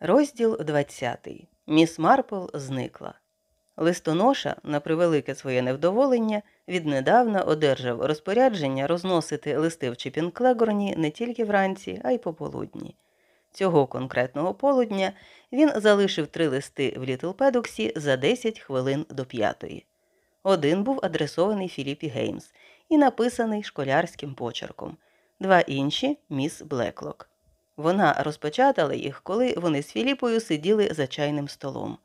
Розділ 20. Міс Марпл зникла. Листоноша, на превелике своє невдоволення, віднедавна одержав розпорядження розносити листи в Чіпінклегорні не тільки вранці, а й пополудні. Цього конкретного полудня він залишив три листи в Літлпедоксі за 10 хвилин до п'ятої. Один був адресований Філіпі Геймс і написаний школярським почерком, два інші міс Блеклок. Вона розпочатала їх, коли вони з Філіпою сиділи за чайним столом.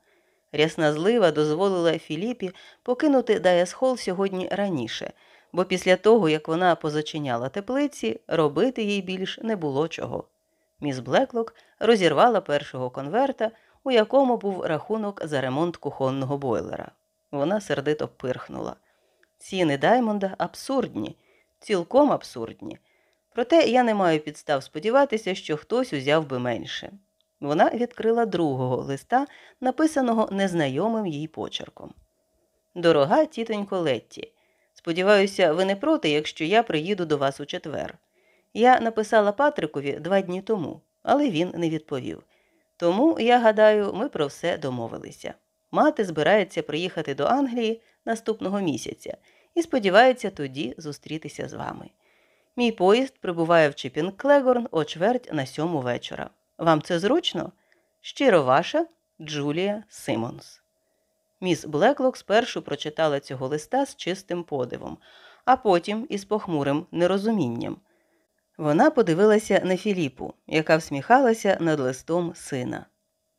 Рясна злива дозволила Філіпі покинути Даясхол сьогодні раніше, бо після того, як вона позачиняла теплиці, робити їй більш не було чого. Міс Блеклок розірвала першого конверта, у якому був рахунок за ремонт кухонного бойлера. Вона сердито пирхнула. Ціни Даймонда абсурдні, цілком абсурдні. Проте я не маю підстав сподіватися, що хтось узяв би менше. Вона відкрила другого листа, написаного незнайомим їй почерком. Дорога тітонько Летті, сподіваюся, ви не проти, якщо я приїду до вас у четвер. Я написала Патрикові два дні тому, але він не відповів. Тому, я гадаю, ми про все домовилися. Мати збирається приїхати до Англії наступного місяця і сподівається тоді зустрітися з вами. Мій поїзд прибуває в Чіпінг Клегорн о чверть на сьому вечора. Вам це зручно? Щиро ваша Джулія Симонс. Міс Блеклок спершу прочитала цього листа з чистим подивом, а потім із похмурим нерозумінням. Вона подивилася на Філіпу, яка всміхалася над листом сина.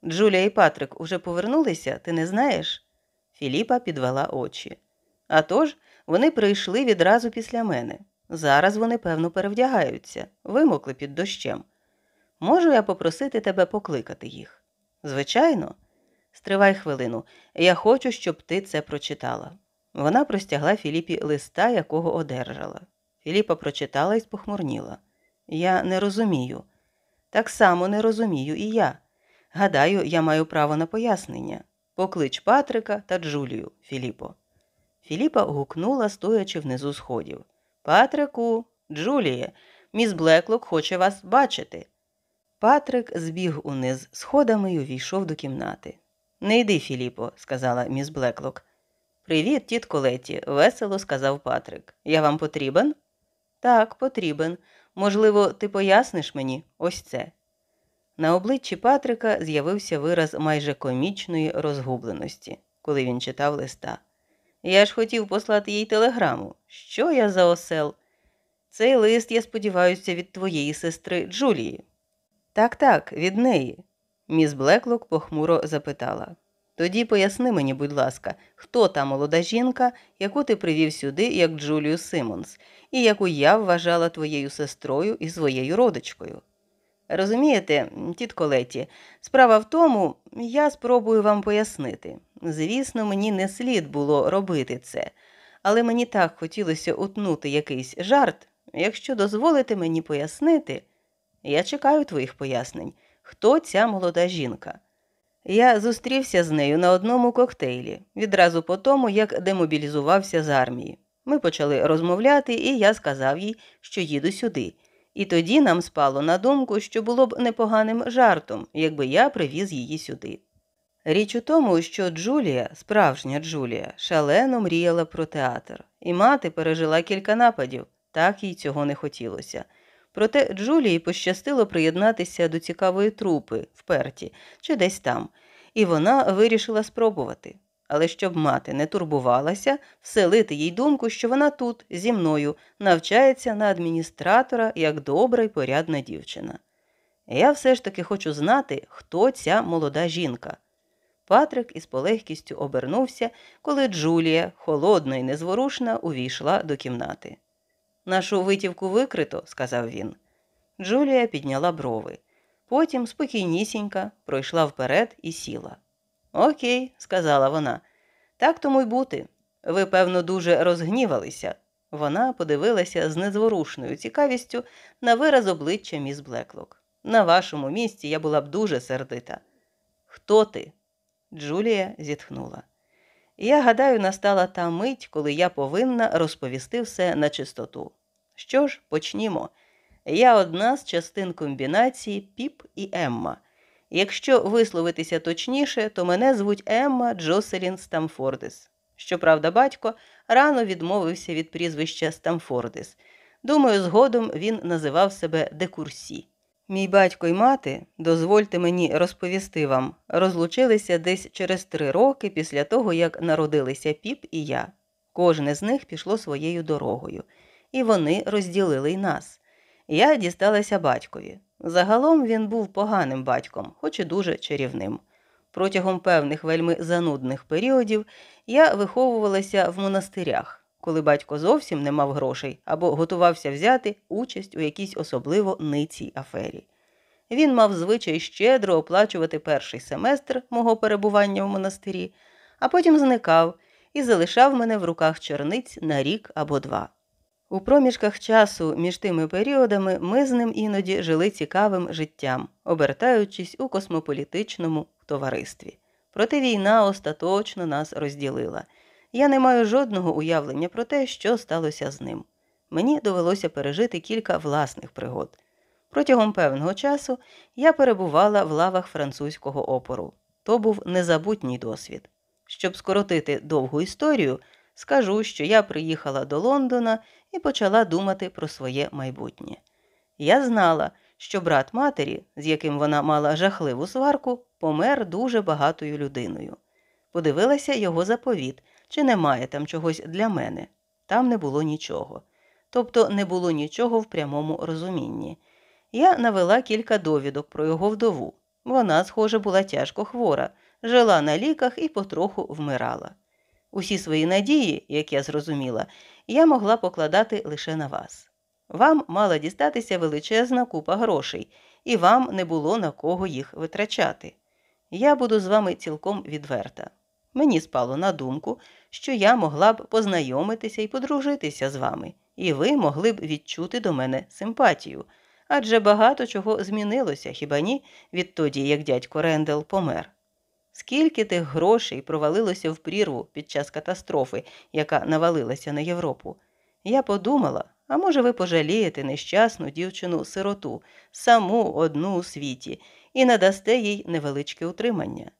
Джулія і Патрик уже повернулися, ти не знаєш? Філіпа підвела очі. «А тож, вони прийшли відразу після мене. Зараз вони, певно, перевдягаються, вимокли під дощем. Можу я попросити тебе покликати їх? Звичайно, стривай хвилину, я хочу, щоб ти це прочитала. Вона простягла Філіпі листа, якого одержала. Філіпа прочитала і спохмурніла. Я не розумію. Так само не розумію і я. Гадаю, я маю право на пояснення. Поклич Патрика та Джулію, Філіпо. Філіпа гукнула, стоячи внизу сходів. Патрику, Джуліє, міс Блеклок хоче вас бачити. Патрик збіг униз сходами й увійшов до кімнати. Не йди, Філіпо, сказала міс Блеклок. Привіт, тітко Леті, весело сказав Патрик. Я вам потрібен? Так, потрібен. Можливо, ти поясниш мені ось це. На обличчі Патрика з'явився вираз майже комічної розгубленості, коли він читав листа. Я ж хотів послати їй телеграму. Що я за осел? Цей лист, я сподіваюся, від твоєї сестри Джулії. Так, так, від неї. Міс Блеклок похмуро запитала. Тоді поясни мені, будь ласка, хто та молода жінка, яку ти привів сюди, як Джулію Симонс, і яку я вважала твоєю сестрою і своєю родичкою. Розумієте, тітко Леті, справа в тому, я спробую вам пояснити. Звісно, мені не слід було робити це, але мені так хотілося утнути якийсь жарт. Якщо дозволите мені пояснити, я чекаю твоїх пояснень, хто ця молода жінка. Я зустрівся з нею на одному коктейлі, відразу по тому, як демобілізувався з армії. Ми почали розмовляти, і я сказав їй, що їду сюди. І тоді нам спало на думку, що було б непоганим жартом, якби я привіз її сюди. Річ у тому, що Джулія, справжня Джулія, шалено мріяла про театр, і мати пережила кілька нападів, так їй цього не хотілося. Проте Джулії пощастило приєднатися до цікавої трупи в Перті чи десь там, і вона вирішила спробувати. Але щоб мати не турбувалася, вселити їй думку, що вона тут, зі мною, навчається на адміністратора як добра й порядна дівчина. Я все ж таки хочу знати, хто ця молода жінка. Патрик із полегкістю обернувся, коли Джулія, холодна і незворушна, увійшла до кімнати. Нашу витівку викрито, сказав він. Джулія підняла брови. Потім спокійнісінька пройшла вперед і сіла. Окей, сказала вона. Так тому й бути. Ви, певно, дуже розгнівалися. Вона подивилася з незворушною цікавістю на вираз обличчя міс Блеклок. На вашому місці я була б дуже сердита. Хто ти? Джулія зітхнула. Я гадаю, настала та мить, коли я повинна розповісти все на чистоту. Що ж, почнімо. Я одна з частин комбінації Піп і Емма. Якщо висловитися точніше, то мене звуть Емма Джоселін Стамфордис. Щоправда, батько рано відмовився від прізвища Стамфордис. Думаю, згодом він називав себе Декурсі. Мій батько й мати, дозвольте мені розповісти вам, розлучилися десь через три роки після того, як народилися піп і я. Кожне з них пішло своєю дорогою, і вони розділили й нас. Я дісталася батькові. Загалом він був поганим батьком, хоч і дуже чарівним. Протягом певних вельми занудних періодів я виховувалася в монастирях, коли батько зовсім не мав грошей або готувався взяти участь у якійсь особливо ницій афері. Він мав звичай щедро оплачувати перший семестр мого перебування в монастирі, а потім зникав і залишав мене в руках черниць на рік або два. У проміжках часу між тими періодами ми з ним іноді жили цікавим життям, обертаючись у космополітичному товаристві. Проте війна остаточно нас розділила. Я не маю жодного уявлення про те, що сталося з ним. Мені довелося пережити кілька власних пригод. Протягом певного часу я перебувала в лавах французького опору. То був незабутній досвід. Щоб скоротити довгу історію, скажу, що я приїхала до Лондона і почала думати про своє майбутнє. Я знала, що брат матері, з яким вона мала жахливу сварку, помер дуже багатою людиною. Подивилася його заповіт, чи немає там чогось для мене. Там не було нічого. Тобто не було нічого в прямому розумінні. Я навела кілька довідок про його вдову. Вона, схоже, була тяжко хвора, жила на ліках і потроху вмирала. Усі свої надії, як я зрозуміла, я могла покладати лише на вас. Вам мала дістатися величезна купа грошей, і вам не було на кого їх витрачати. Я буду з вами цілком відверта. Мені спало на думку, що я могла б познайомитися і подружитися з вами, і ви могли б відчути до мене симпатію, адже багато чого змінилося, хіба ні, відтоді, як дядько Рендел помер. Скільки тих грошей провалилося в прірву під час катастрофи, яка навалилася на Європу? Я подумала, а може, ви пожалієте нещасну дівчину сироту, саму одну у світі, і надасте їй невеличке утримання.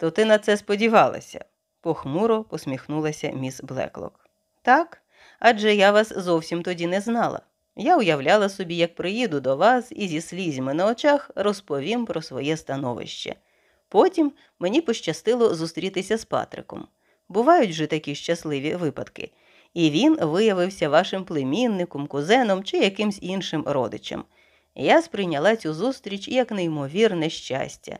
То ти на це сподівалася, похмуро посміхнулася міс Блеклок. Так, адже я вас зовсім тоді не знала. Я уявляла собі, як приїду до вас і зі слізьми на очах розповім про своє становище. Потім мені пощастило зустрітися з Патриком. Бувають же такі щасливі випадки, і він виявився вашим племінником, кузеном чи якимсь іншим родичем. Я сприйняла цю зустріч як неймовірне щастя.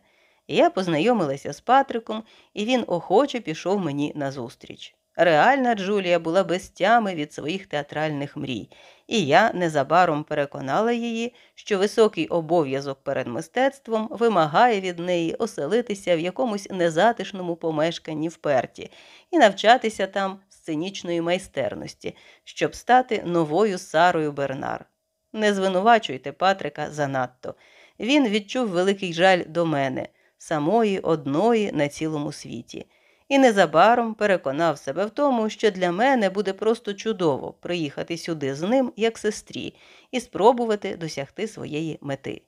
Я познайомилася з Патриком, і він охоче пішов мені назустріч. Реальна Джулія була без тями від своїх театральних мрій, і я незабаром переконала її, що високий обов'язок перед мистецтвом вимагає від неї оселитися в якомусь незатишному помешканні в Перті і навчатися там сценічної майстерності, щоб стати новою Сарою Бернар. Не звинувачуйте Патрика занадто. Він відчув великий жаль до мене, самої одної на цілому світі і незабаром переконав себе в тому, що для мене буде просто чудово приїхати сюди з ним як сестрі і спробувати досягти своєї мети.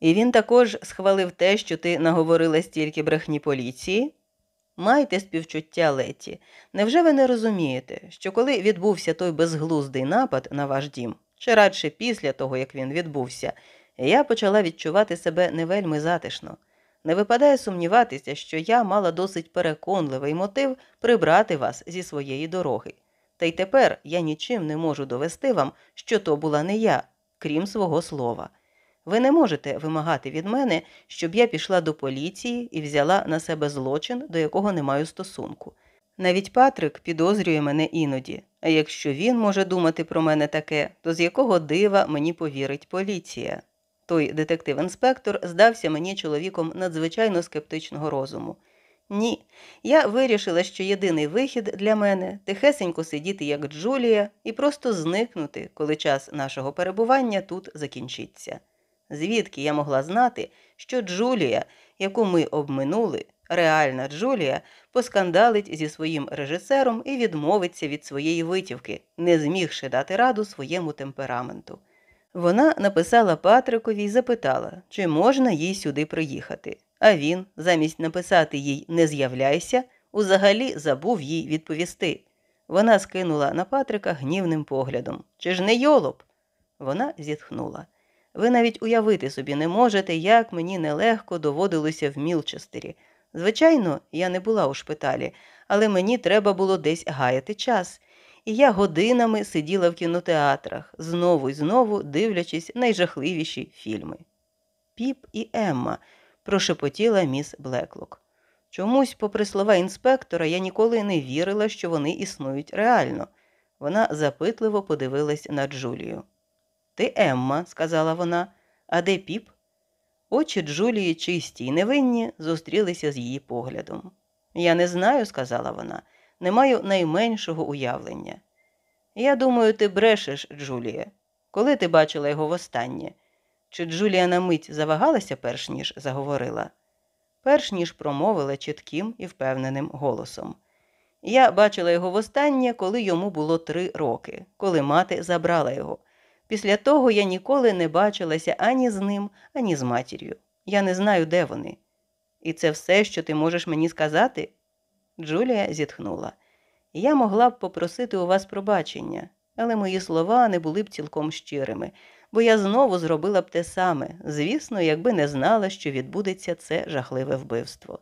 І він також схвалив те, що ти наговорила стільки брехні поліції. Майте співчуття Леті. Невже ви не розумієте, що коли відбувся той безглуздий напад на ваш дім, чи радше після того, як він відбувся, я почала відчувати себе не вельми затишно. Не випадає сумніватися, що я мала досить переконливий мотив прибрати вас зі своєї дороги. Та й тепер я нічим не можу довести вам, що то була не я, крім свого слова. Ви не можете вимагати від мене, щоб я пішла до поліції і взяла на себе злочин, до якого не маю стосунку. Навіть Патрик підозрює мене іноді, а якщо він може думати про мене таке, то з якого дива мені повірить поліція? Той детектив-інспектор здався мені чоловіком надзвичайно скептичного розуму. Ні, я вирішила, що єдиний вихід для мене тихесенько сидіти, як Джулія, і просто зникнути, коли час нашого перебування тут закінчиться. Звідки я могла знати, що Джулія, яку ми обминули, реальна Джулія, поскандалить зі своїм режисером і відмовиться від своєї витівки, не змігши дати раду своєму темпераменту. Вона написала Патрикові і запитала, чи можна їй сюди приїхати. А він, замість написати їй не з'являйся, узагалі забув їй відповісти. Вона скинула на Патрика гнівним поглядом. Чи ж не йолоп? Вона зітхнула. Ви навіть уявити собі не можете, як мені нелегко доводилося в Мілчестері. Звичайно, я не була у шпиталі, але мені треба було десь гаяти час. І я годинами сиділа в кінотеатрах, знову і знову дивлячись найжахливіші фільми. Піп і Емма, прошепотіла міс Блеклок. Чомусь, попри слова інспектора, я ніколи не вірила, що вони існують реально. Вона запитливо подивилась на Джулію. Ти Емма, сказала вона, а де піп? Очі Джулії, чисті й невинні, зустрілися з її поглядом. Я не знаю, сказала вона, не маю найменшого уявлення. Я думаю, ти брешеш, Джулія. Коли ти бачила його востаннє? Чи Джулія на мить завагалася, перш ніж заговорила? Перш ніж промовила чітким і впевненим голосом. Я бачила його востаннє, коли йому було три роки, коли мати забрала його. Після того я ніколи не бачилася ані з ним, ані з матір'ю. Я не знаю, де вони. І це все, що ти можеш мені сказати? Джулія зітхнула. Я могла б попросити у вас пробачення, але мої слова не були б цілком щирими, бо я знову зробила б те саме, звісно, якби не знала, що відбудеться це жахливе вбивство.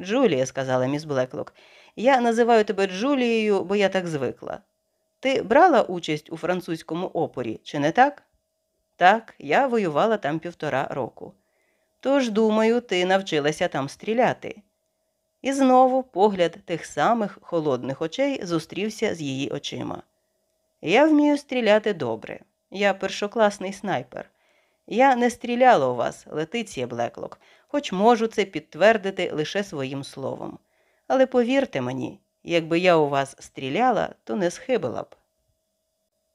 Джулія, сказала міс Блеклок, я називаю тебе Джулією, бо я так звикла. Ти брала участь у французькому опорі, чи не так? Так, я воювала там півтора року. Тож, думаю, ти навчилася там стріляти. І знову погляд тих самих холодних очей зустрівся з її очима. Я вмію стріляти добре. Я першокласний снайпер. Я не стріляла у вас, Летиція Блеклок, хоч можу це підтвердити лише своїм словом. Але повірте мені, якби я у вас стріляла, то не схибила б.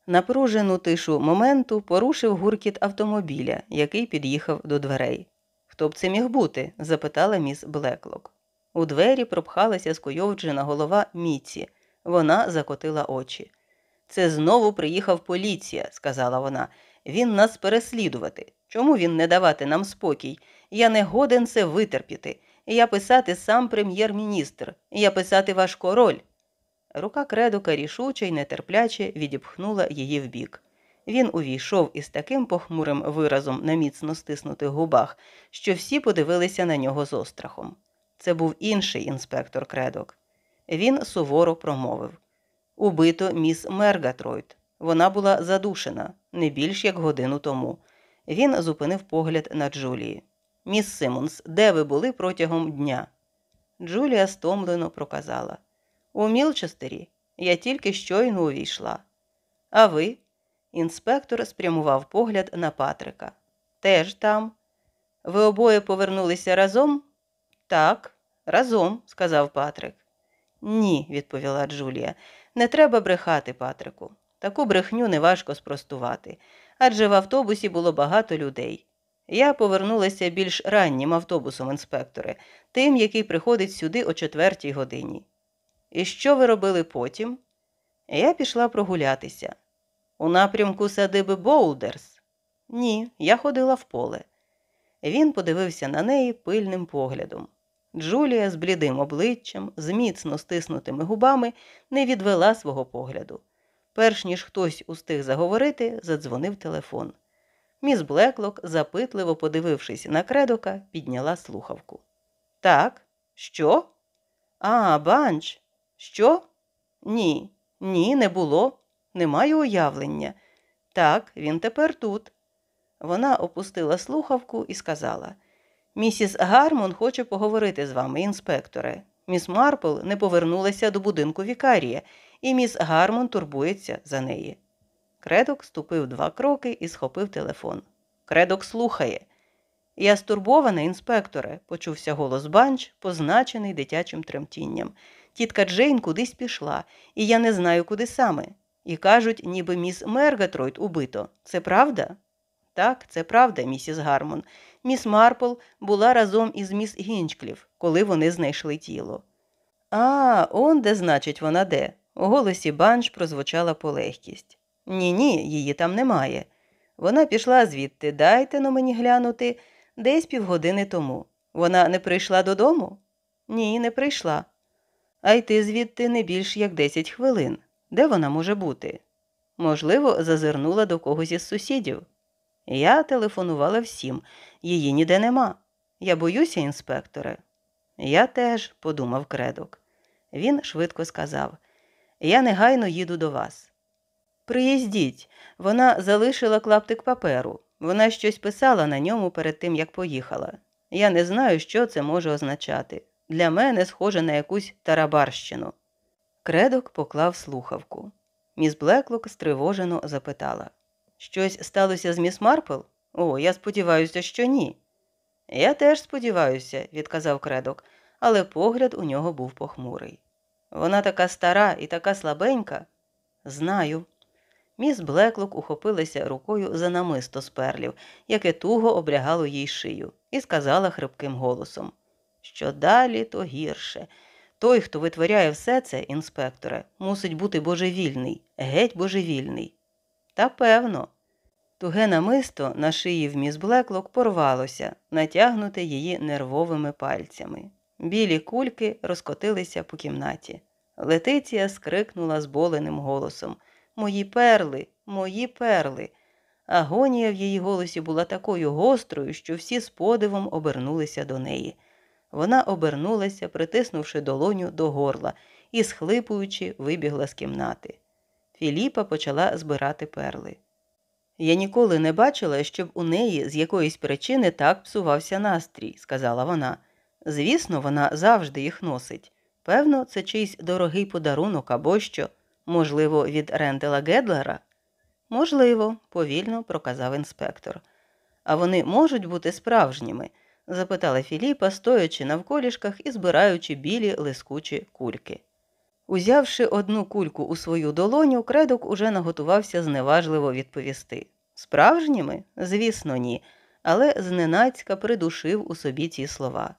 Напружену тишу моменту порушив гуркіт автомобіля, який під'їхав до дверей. Хто б це міг бути? запитала міс Блеклок. У двері пропхалася скойовджена голова Міці. Вона закотила очі. Це знову приїхав поліція, сказала вона. Він нас переслідувати. Чому він не давати нам спокій? Я не годен це витерпіти. Я писати сам прем'єр-міністр, я писати ваш король. Рука Кредока рішуче й нетерпляче відіпхнула її вбік. Він увійшов із таким похмурим виразом на міцно стиснутих губах, що всі подивилися на нього з острахом. Це був інший інспектор Кредок. Він суворо промовив Убито міс Мергатройд. Вона була задушена не більш як годину тому. Він зупинив погляд на Джулії. Міс Симонс, де ви були протягом дня? Джулія стомлено проказала. У Мілчестері я тільки щойно увійшла. А ви? Інспектор спрямував погляд на Патрика. Теж там. Ви обоє повернулися разом? Так, разом, сказав Патрик. Ні, відповіла Джулія. Не треба брехати, Патрику. Таку брехню неважко спростувати, адже в автобусі було багато людей. Я повернулася більш раннім автобусом, інспекторе, тим, який приходить сюди о четвертій годині. І що ви робили потім? Я пішла прогулятися. У напрямку садиби Боулдерс? Ні, я ходила в поле. Він подивився на неї пильним поглядом. Джулія з блідим обличчям, з міцно стиснутими губами, не відвела свого погляду. Перш ніж хтось устиг заговорити, задзвонив телефон. Міс Блеклок, запитливо подивившись на кредока, підняла слухавку. Так, що? А, банч. Що? Ні, ні, не було. Не маю уявлення. Так, він тепер тут. Вона опустила слухавку і сказала Місіс Гармон хоче поговорити з вами, інспекторе. Міс Марпл не повернулася до будинку вікарія, і міс Гармон турбується за неї. Кредок ступив два кроки і схопив телефон. Кредок слухає. Я стурбована, інспекторе, почувся голос Банч, позначений дитячим тремтінням. Тітка Джейн кудись пішла, і я не знаю, куди саме. І кажуть, ніби міс Мергатройд убито. Це правда? Так, це правда, місіс Гармон. Міс Марпл була разом із міс Гінчклів, коли вони знайшли тіло. А, он де, значить, вона де. У голосі Банч прозвучала полегкість. Ні, ні, її там немає. Вона пішла звідти, дайте но мені глянути, десь півгодини тому. Вона не прийшла додому? Ні, не прийшла. А йти звідти не більш як десять хвилин. Де вона може бути? Можливо, зазирнула до когось із сусідів. Я телефонувала всім, її ніде нема. Я боюся, інспекторе. Я теж, подумав кредок. Він швидко сказав Я негайно їду до вас. Приїздіть, вона залишила клаптик паперу. Вона щось писала на ньому перед тим, як поїхала. Я не знаю, що це може означати. Для мене схоже на якусь тарабарщину. Кредок поклав слухавку. Міс Блеклок стривожено запитала Щось сталося з міс Марпл? О, я сподіваюся, що ні. Я теж сподіваюся, відказав кредок, але погляд у нього був похмурий. Вона така стара і така слабенька. Знаю. Міс Блеклок ухопилася рукою за намисто з перлів, яке туго облягало їй шию, і сказала хрипким голосом що далі, то гірше. Той, хто витворяє все це, інспекторе, мусить бути божевільний, геть божевільний. Та певно. Туге намисто на шиї в міс Блеклок порвалося, натягнуте її нервовими пальцями. Білі кульки розкотилися по кімнаті. Летиція скрикнула зболеним голосом Мої перли, мої перли. Агонія в її голосі була такою гострою, що всі з подивом обернулися до неї. Вона обернулася, притиснувши долоню до горла, і, схлипуючи, вибігла з кімнати. Філіпа почала збирати перли. Я ніколи не бачила, щоб у неї з якоїсь причини так псувався настрій, сказала вона. Звісно, вона завжди їх носить. Певно, це чийсь дорогий подарунок або що, можливо, від Рентела Гедлера? Можливо, повільно проказав інспектор. А вони можуть бути справжніми запитала Філіпа, стоячи навколішках і збираючи білі лискучі кульки. Узявши одну кульку у свою долоню, кредок уже наготувався зневажливо відповісти. Справжніми? Звісно, ні, але зненацька придушив у собі ці слова.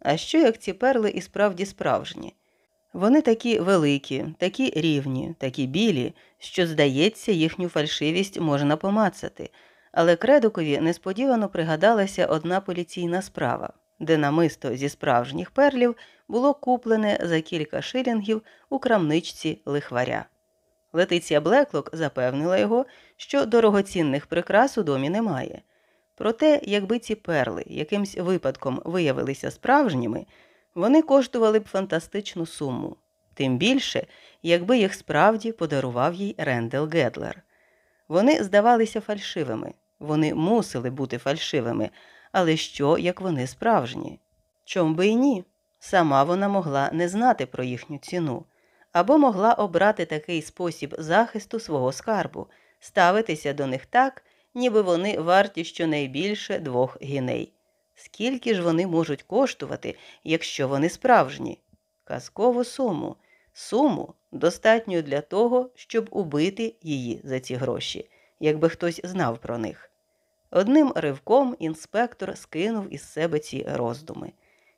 А що як ці перли і справді справжні? Вони такі великі, такі рівні, такі білі, що, здається, їхню фальшивість можна помацати. Але кредукові несподівано пригадалася одна поліційна справа, де намисто зі справжніх перлів було куплене за кілька шилінгів у крамничці лихваря. Летиція Блеклок запевнила його, що дорогоцінних прикрас у домі немає. Проте, якби ці перли якимсь випадком виявилися справжніми, вони коштували б фантастичну суму, тим більше, якби їх справді подарував їй Рендел Гедлер. Вони здавалися фальшивими. Вони мусили бути фальшивими, але що, як вони справжні? Чом би й ні? Сама вона могла не знати про їхню ціну, або могла обрати такий спосіб захисту свого скарбу, ставитися до них так, ніби вони варті щонайбільше двох гіней. Скільки ж вони можуть коштувати, якщо вони справжні? Казкову суму, суму достатньо для того, щоб убити її за ці гроші якби хтось знав про них. Одним ривком інспектор скинув із себе ці роздуми.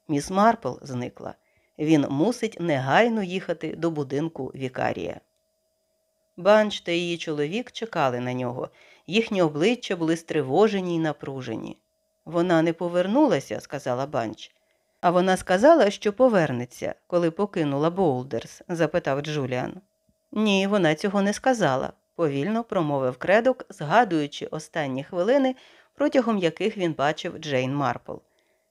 Міс Марпл зникла. Він мусить негайно їхати до будинку Вікарія. Банч та її чоловік чекали на нього, їхні обличчя були стривожені й напружені. Вона не повернулася, сказала Банч. А вона сказала, що повернеться, коли покинула Боулдерс? запитав Джуліан. Ні, вона цього не сказала, повільно промовив кредок, згадуючи останні хвилини, протягом яких він бачив Джейн Марпл.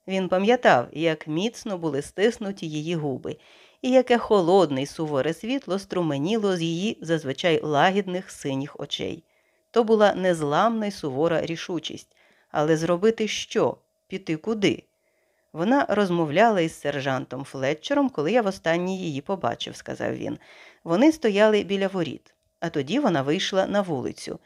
Він пам'ятав, як міцно були стиснуті її губи, і яке холодне й суворе світло струменіло з її зазвичай лагідних синіх очей. То була незламна й сувора рішучість. Але зробити що? Піти куди? Вона розмовляла із сержантом Флетчером, коли я востаннє її побачив, сказав він. Вони стояли біля воріт а тоді вона вийшла на вулицю.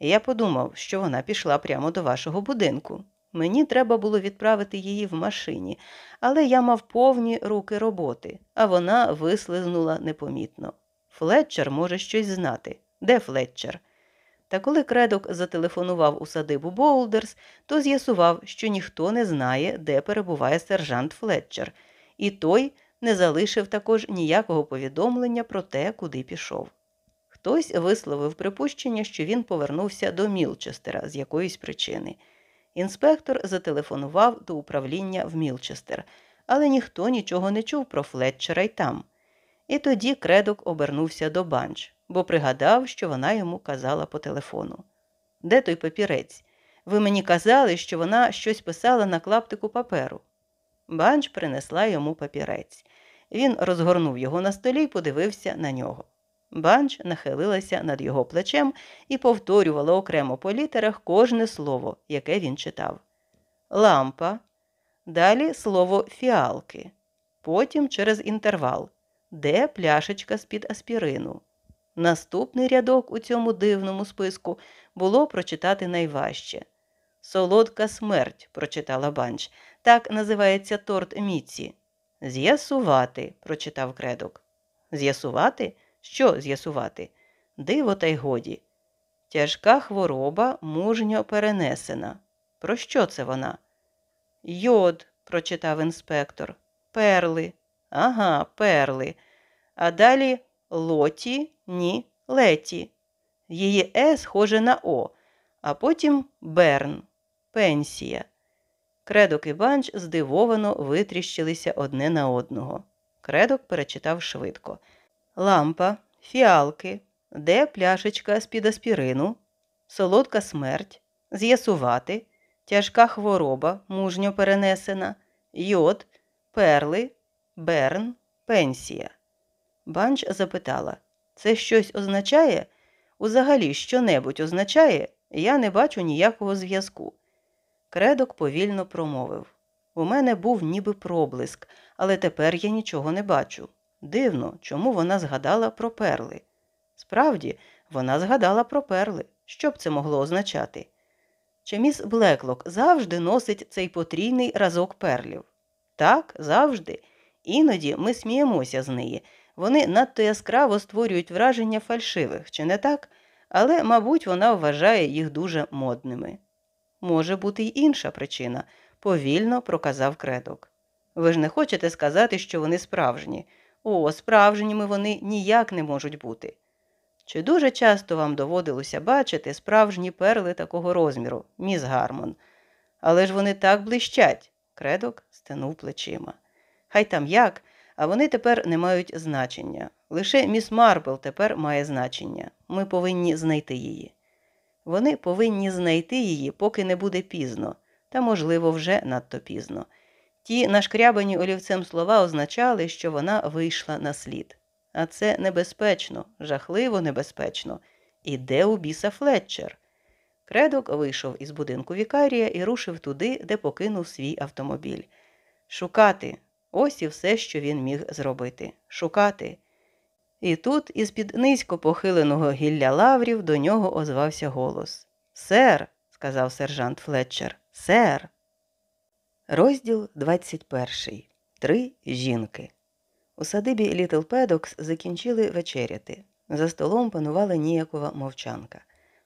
Я подумав, що вона пішла прямо до вашого будинку. Мені треба було відправити її в машині, але я мав повні руки роботи, а вона вислизнула непомітно. Флетчер може щось знати. Де Флетчер? Та коли кредок зателефонував у садибу Боулдерс, то з'ясував, що ніхто не знає, де перебуває сержант Флетчер, і той не залишив також ніякого повідомлення про те, куди пішов. Хтось висловив припущення, що він повернувся до Мілчестера з якоїсь причини. Інспектор зателефонував до управління в Мілчестер, але ніхто нічого не чув про Флетчера й там. І тоді кредок обернувся до банч, бо пригадав, що вона йому казала по телефону. Де той папірець? Ви мені казали, що вона щось писала на клаптику паперу. Банч принесла йому папірець. Він розгорнув його на столі і подивився на нього. Банч нахилилася над його плечем і повторювала окремо по літерах кожне слово, яке він читав. Лампа. Далі слово фіалки. Потім через інтервал. Де пляшечка з-під аспірину. Наступний рядок у цьому дивному списку було прочитати найважче. Солодка смерть, прочитала банч. Так називається торт Міці. З'ясувати, прочитав кредок. З'ясувати? Що з'ясувати? Диво, та й годі. Тяжка хвороба мужньо перенесена. Про що це вона? Йод, прочитав інспектор. Перли. Ага, перли. А далі лоті, ні, леті. Її Е схоже на О, а потім Берн, пенсія. Кредок і банч здивовано витріщилися одне на одного. Кредок перечитав швидко. Лампа, фіалки, де пляшечка з-під аспірину, солодка смерть, з'ясувати, тяжка хвороба, мужньо перенесена, йод, перли, берн, пенсія. Банч запитала це щось означає? Узагалі що-небудь означає? Я не бачу ніякого зв'язку. Кредок повільно промовив У мене був ніби проблиск, але тепер я нічого не бачу. Дивно, чому вона згадала про перли. Справді, вона згадала про перли. Що б це могло означати? Чи міс Блеклок завжди носить цей потрійний разок перлів? Так, завжди. Іноді ми сміємося з неї. Вони надто яскраво створюють враження фальшивих, чи не так? Але, мабуть, вона вважає їх дуже модними. Може бути й інша причина, повільно проказав кредок. Ви ж не хочете сказати, що вони справжні. О, справжніми вони ніяк не можуть бути. Чи дуже часто вам доводилося бачити справжні перли такого розміру, міс Гармон? Але ж вони так блищать, кредок стенув плечима. Хай там як, а вони тепер не мають значення. Лише міс Марпл тепер має значення. Ми повинні знайти її. Вони повинні знайти її, поки не буде пізно, та, можливо, вже надто пізно. Ті нашкрябані олівцем слова означали, що вона вийшла на слід. А це небезпечно, жахливо небезпечно. І де у біса Флетчер? Кредок вийшов із будинку Вікарія і рушив туди, де покинув свій автомобіль. Шукати ось і все, що він міг зробити. Шукати. І тут, із під низько похиленого гілля лаврів, до нього озвався голос. Сер, сказав сержант Флетчер, сер. Розділ 21. Три жінки. У садибі Літл Педокс закінчили вечеряти. За столом панувала ніякова мовчанка.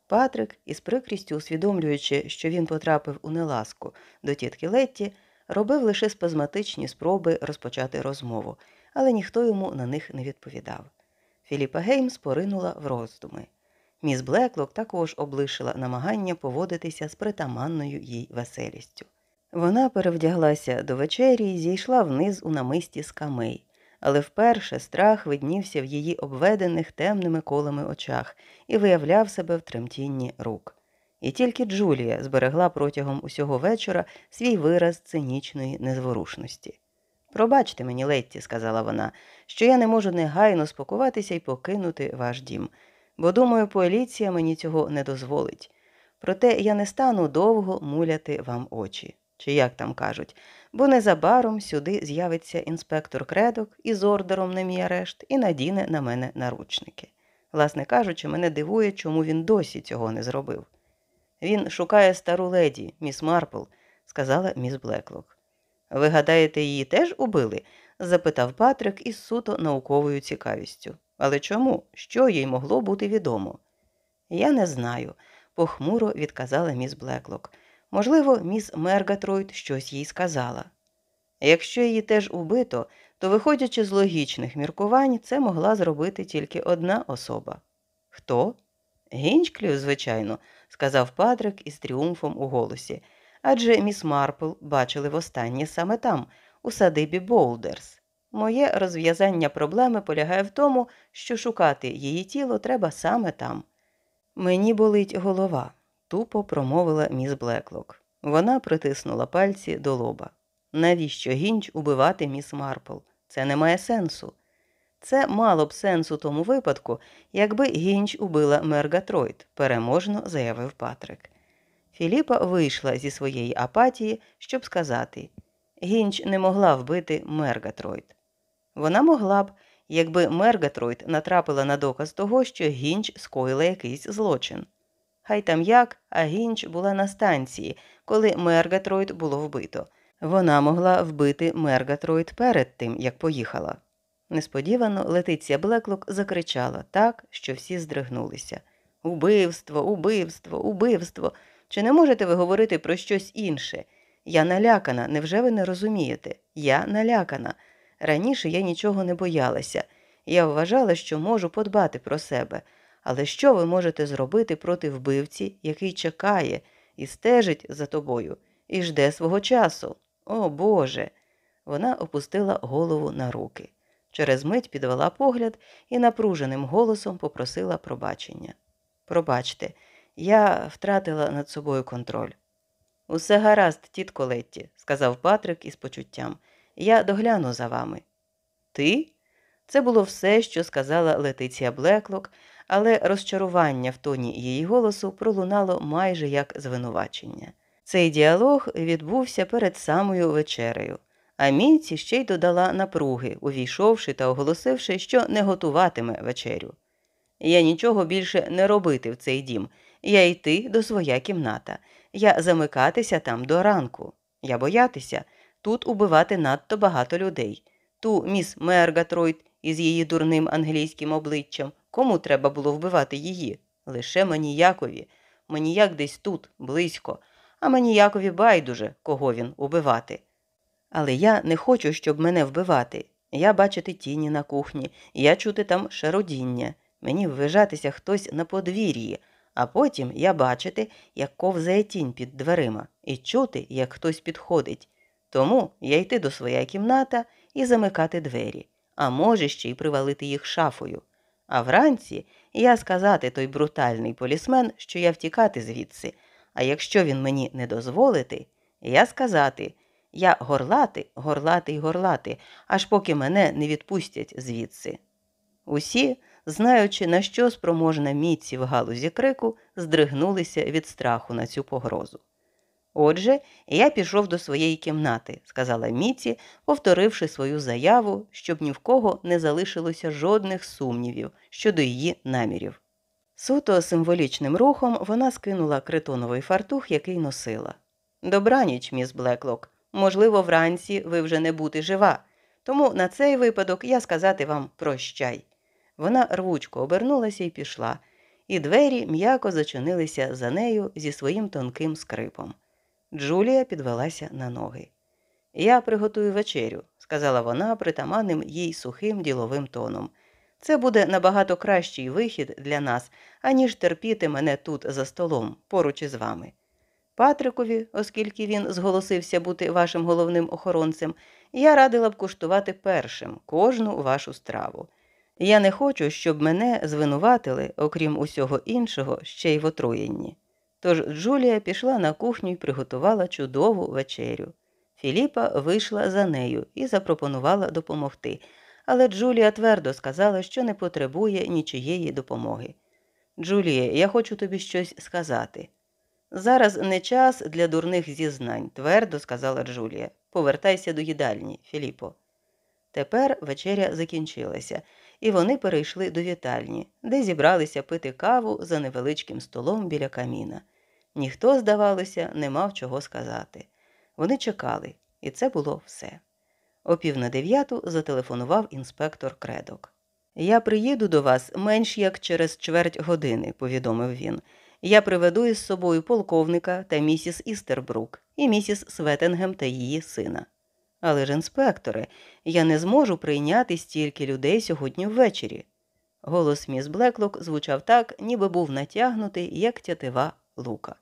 Патрик, із прикрістю усвідомлюючи, що він потрапив у неласку до тітки Летті, робив лише спазматичні спроби розпочати розмову, але ніхто йому на них не відповідав. Філіпа Геймс поринула в роздуми. Міс Блеклок також облишила намагання поводитися з притаманною їй веселістю. Вона перевдяглася до вечері і зійшла вниз у намисті скамей, але вперше страх виднівся в її обведених темними колами очах і виявляв себе в тремтінні рук. І тільки Джулія зберегла протягом усього вечора свій вираз цинічної незворушності. Пробачте мені, Летті, сказала вона, що я не можу негайно спакуватися і покинути ваш дім, бо, думаю, поліція мені цього не дозволить. Проте я не стану довго муляти вам очі чи як там кажуть, бо незабаром сюди з'явиться інспектор кредок із ордером на мій арешт і надіне на мене наручники. Власне кажучи, мене дивує, чому він досі цього не зробив. Він шукає стару леді, міс Марпл, сказала міс Блеклок. Ви гадаєте, її теж убили? запитав Патрик із суто науковою цікавістю. Але чому? Що їй могло бути відомо? Я не знаю, похмуро відказала міс Блеклок. Можливо, міс Мергатройд щось їй сказала. Якщо її теж убито, то, виходячи з логічних міркувань, це могла зробити тільки одна особа. Хто? Гінчклів, звичайно, сказав Патрик із тріумфом у голосі. Адже міс Марпл бачили востаннє саме там, у садибі Болдерс. Моє розв'язання проблеми полягає в тому, що шукати її тіло треба саме там. Мені болить голова, тупо промовила міс Блеклок. Вона притиснула пальці до лоба. Навіщо Гінч убивати міс Марпл? Це не має сенсу. Це мало б сенсу тому випадку, якби Гінч убила Мергатройд, переможно заявив Патрик. Філіпа вийшла зі своєї апатії, щоб сказати Гінч не могла вбити Мергатройд. Вона могла б, якби Мергатройд натрапила на доказ того, що Гінч скоїла якийсь злочин. Хай там як, а Гінч була на станції, коли Мергатройд було вбито. Вона могла вбити Мергатройд перед тим, як поїхала. Несподівано Летиція Блеклок закричала так, що всі здригнулися. Убивство, убивство, убивство. Чи не можете ви говорити про щось інше? Я налякана, невже ви не розумієте? Я налякана. Раніше я нічого не боялася. Я вважала, що можу подбати про себе. Але що ви можете зробити проти вбивці, який чекає і стежить за тобою, і жде свого часу? О Боже. Вона опустила голову на руки. Через мить підвела погляд і напруженим голосом попросила пробачення. Пробачте, я втратила над собою контроль. Усе гаразд, тітко Летті, сказав Патрик із почуттям. Я догляну за вами. Ти? Це було все, що сказала Летиція Блеклок, але розчарування в тоні її голосу пролунало майже як звинувачення. Цей діалог відбувся перед самою вечерею, а Мінці ще й додала напруги, увійшовши та оголосивши, що не готуватиме вечерю. Я нічого більше не робити в цей дім, я йти до своя кімната, я замикатися там до ранку, я боятися, тут убивати надто багато людей. Ту міс Мергатройд із її дурним англійським обличчям. Кому треба було вбивати її? Лише маніякові. Маніяк десь тут, близько, а маніякові байдуже, кого він убивати. Але я не хочу, щоб мене вбивати. Я бачити тіні на кухні, я чути там шародіння, мені ввижатися хтось на подвір'ї, а потім я бачити, як ковзає тінь під дверима, і чути, як хтось підходить. Тому я йти до своя кімната і замикати двері, а може ще й привалити їх шафою. А вранці я сказати той брутальний полісмен, що я втікати звідси, а якщо він мені не дозволити, я сказати я горлати, горлати й горлати, аж поки мене не відпустять звідси. Усі, знаючи, на що спроможна міці в галузі крику, здригнулися від страху на цю погрозу. Отже, я пішов до своєї кімнати, сказала Міці, повторивши свою заяву, щоб ні в кого не залишилося жодних сумнівів щодо її намірів. Суто символічним рухом вона скинула критоновий фартух, який носила. Добраніч, міс Блеклок. Можливо, вранці ви вже не бути жива, тому на цей випадок я сказати вам прощай. Вона рвучко обернулася і пішла, і двері м'яко зачинилися за нею зі своїм тонким скрипом. Джулія підвелася на ноги. Я приготую вечерю, сказала вона притаманним їй сухим діловим тоном. Це буде набагато кращий вихід для нас, аніж терпіти мене тут за столом, поруч із вами. Патрикові, оскільки він зголосився бути вашим головним охоронцем, я радила б куштувати першим кожну вашу страву. Я не хочу, щоб мене звинуватили, окрім усього іншого, ще й в отруєнні. Тож Джулія пішла на кухню і приготувала чудову вечерю. Філіпа вийшла за нею і запропонувала допомогти, але Джулія твердо сказала, що не потребує нічиєї допомоги. Джулія, я хочу тобі щось сказати. Зараз не час для дурних зізнань, твердо сказала Джулія. Повертайся до їдальні, Філіпо. Тепер вечеря закінчилася, і вони перейшли до вітальні, де зібралися пити каву за невеличким столом біля каміна. Ніхто, здавалося, не мав чого сказати. Вони чекали, і це було все. О пів на дев'яту зателефонував інспектор кредок. Я приїду до вас менш як через чверть години, повідомив він. Я приведу із собою полковника та місіс Істербрук і місіс Светенгем та її сина. Але ж, інспекторе, я не зможу прийняти стільки людей сьогодні ввечері. Голос міс Блеклок звучав так, ніби був натягнутий, як тятива лука.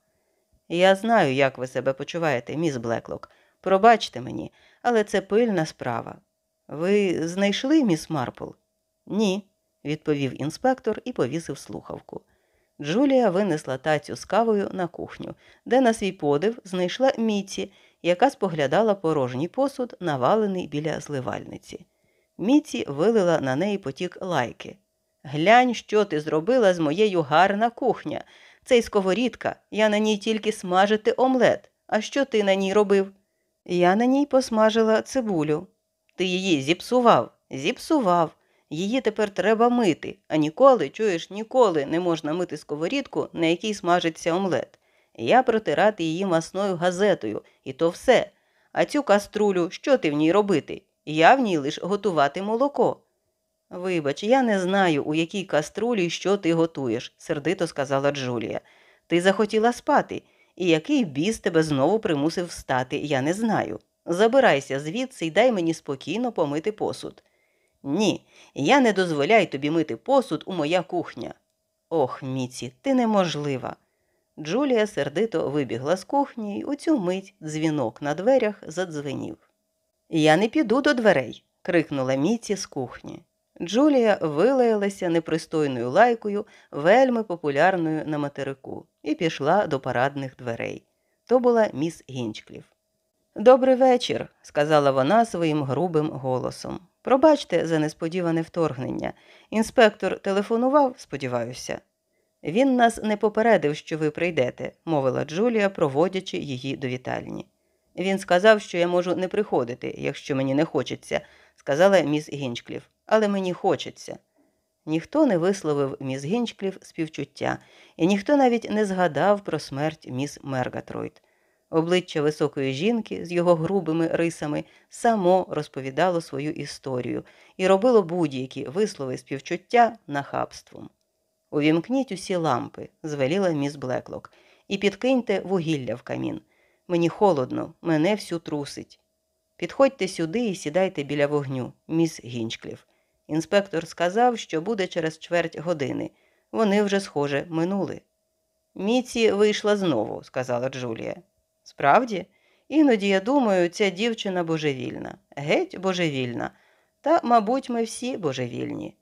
Я знаю, як ви себе почуваєте, міс Блеклок. Пробачте мені, але це пильна справа. Ви знайшли міс Марпл? Ні, відповів інспектор і повісив слухавку. Джулія винесла тацю з кавою на кухню, де на свій подив знайшла Міці, яка споглядала порожній посуд, навалений біля зливальниці. Міці вилила на неї потік лайки. Глянь, що ти зробила з моєю гарна кухня. Цей сковорідка, я на ній тільки смажити омлет. А що ти на ній робив? Я на ній посмажила цибулю. Ти її зіпсував, зіпсував. Її тепер треба мити, а ніколи, чуєш, ніколи не можна мити сковорідку, на якій смажиться омлет. Я протирати її масною газетою, і то все. А цю каструлю, що ти в ній робити? Я в ній лиш готувати молоко. Вибач, я не знаю, у якій каструлі що ти готуєш, сердито сказала Джулія. Ти захотіла спати, і який біс тебе знову примусив встати, я не знаю. Забирайся звідси і дай мені спокійно помити посуд. Ні, я не дозволяю тобі мити посуд у моя кухня. Ох, Міці, ти неможлива. Джулія сердито вибігла з кухні, і у цю мить дзвінок на дверях задзвенів. Я не піду до дверей, крикнула Міці з кухні. Джулія вилаялася непристойною лайкою, вельми популярною на материку, і пішла до парадних дверей. То була міс Гінчклів. Добрий вечір, сказала вона своїм грубим голосом. Пробачте за несподіване вторгнення. Інспектор телефонував, сподіваюся. Він нас не попередив, що ви прийдете, мовила Джулія, проводячи її до вітальні. Він сказав, що я можу не приходити, якщо мені не хочеться, сказала міс Гінчклів, але мені хочеться. Ніхто не висловив міс Гінчклів співчуття, і ніхто навіть не згадав про смерть міс Мергатройд. Обличчя високої жінки з його грубими рисами само розповідало свою історію і робило будь-які вислови співчуття нахабством. Увімкніть усі лампи, звеліла міс Блеклок, і підкиньте вугілля в камін. Мені холодно, мене всю трусить. Підходьте сюди і сідайте біля вогню, міс Гінчклів. Інспектор сказав, що буде через чверть години. Вони вже, схоже, минули. Міці вийшла знову, сказала Джулія. Справді, іноді я думаю, ця дівчина божевільна, геть божевільна, та, мабуть, ми всі божевільні.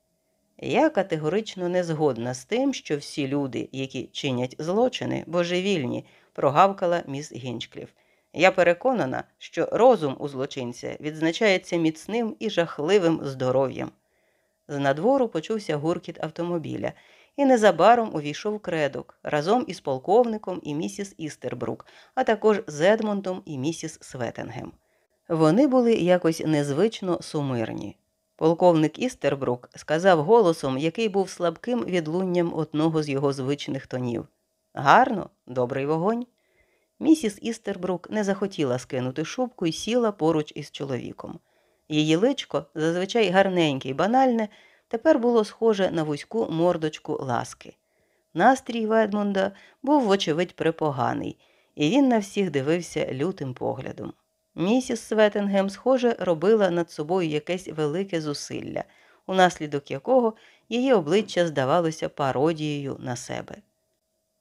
Я категорично не згодна з тим, що всі люди, які чинять злочини, божевільні, прогавкала міс Гінчклів. Я переконана, що розум у злочинця відзначається міцним і жахливим здоров'ям. З надвору почувся гуркіт автомобіля, і незабаром увійшов кредок разом із полковником і місіс Істербрук, а також з Едмонтом і місіс Светенгем. Вони були якось незвично сумирні. Полковник Істербрук сказав голосом, який був слабким відлунням одного з його звичних тонів Гарно, добрий вогонь. Місіс Істербрук не захотіла скинути шубку і сіла поруч із чоловіком. Її личко, зазвичай гарненьке й банальне, тепер було схоже на вузьку мордочку ласки. Настрій Ведмунда був, вочевидь, припоганий, і він на всіх дивився лютим поглядом. Місіс Светенгем, схоже, робила над собою якесь велике зусилля, унаслідок якого її обличчя здавалося пародією на себе.